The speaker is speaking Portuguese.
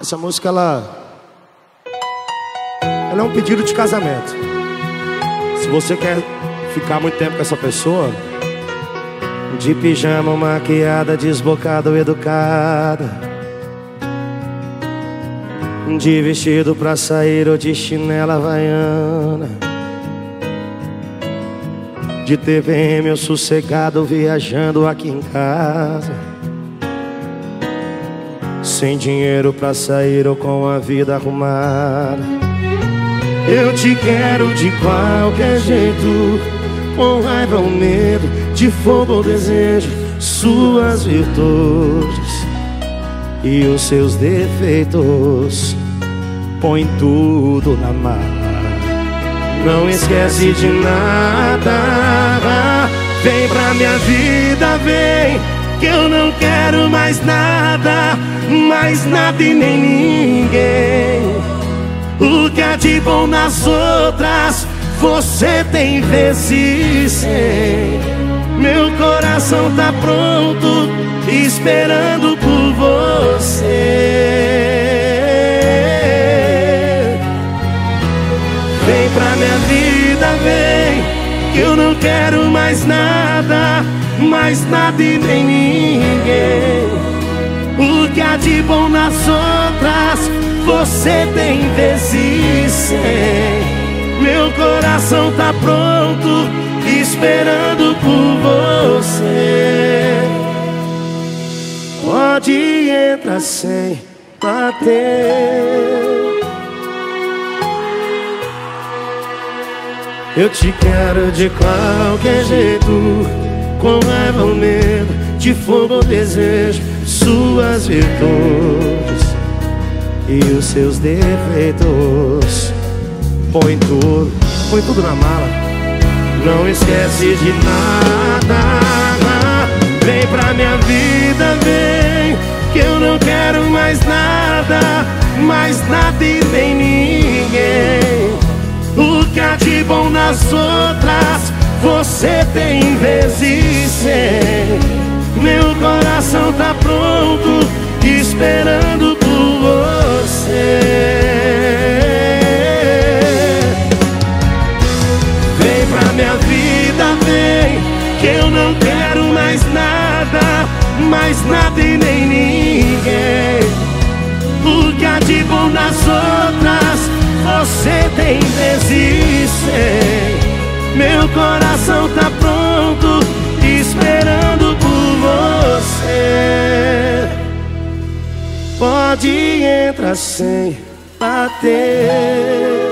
Essa música ela ela é um pedido de casamento. Se você quer ficar muito tempo com essa pessoa, de pijama, maquiada, desbocada ou educada, de vestido pra sair ou de chinela havaiana, de TVM ou sossegado viajando aqui em casa. Sem dinheiro pra sair ou com a vida arrumada Eu te quero de qualquer jeito Com raiva ou medo, de fogo ou desejo Suas virtudes e os seus defeitos. Põe tudo na mala. Não esquece de nada. Vem pra minha vida, vem Que eu não quero mais nada mais nada e nem ninguém. O que há de bom nas outras, você tem vezes sem. Meu coração tá pronto, esperando por você. Vem pra vem, que eu não quero mais nada, mais nada e nem ninguém. O que há de bom nas outras Você tem vezes Meu coração tá pronto Esperando por você. Pode entrar sem bater Eu te quero de qualquer jeito Com raiva ou medo de fogo ou desejo suas virtudes e os seus defeitos. Põe tudo, põe tudo na mala. Não esquece de nada. Vem pra minha vida, vem. Que eu não quero mais nada, mais nada e nem você tem vezes sem. Meu coração tá pronto, esperando por você. Vem pra minha vida, vem, que eu não quero mais nada, mais nada e nem ninguém. O que há de bom nas outras, coração tá pronto, esperando você pode entrar sem bater.